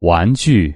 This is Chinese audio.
玩具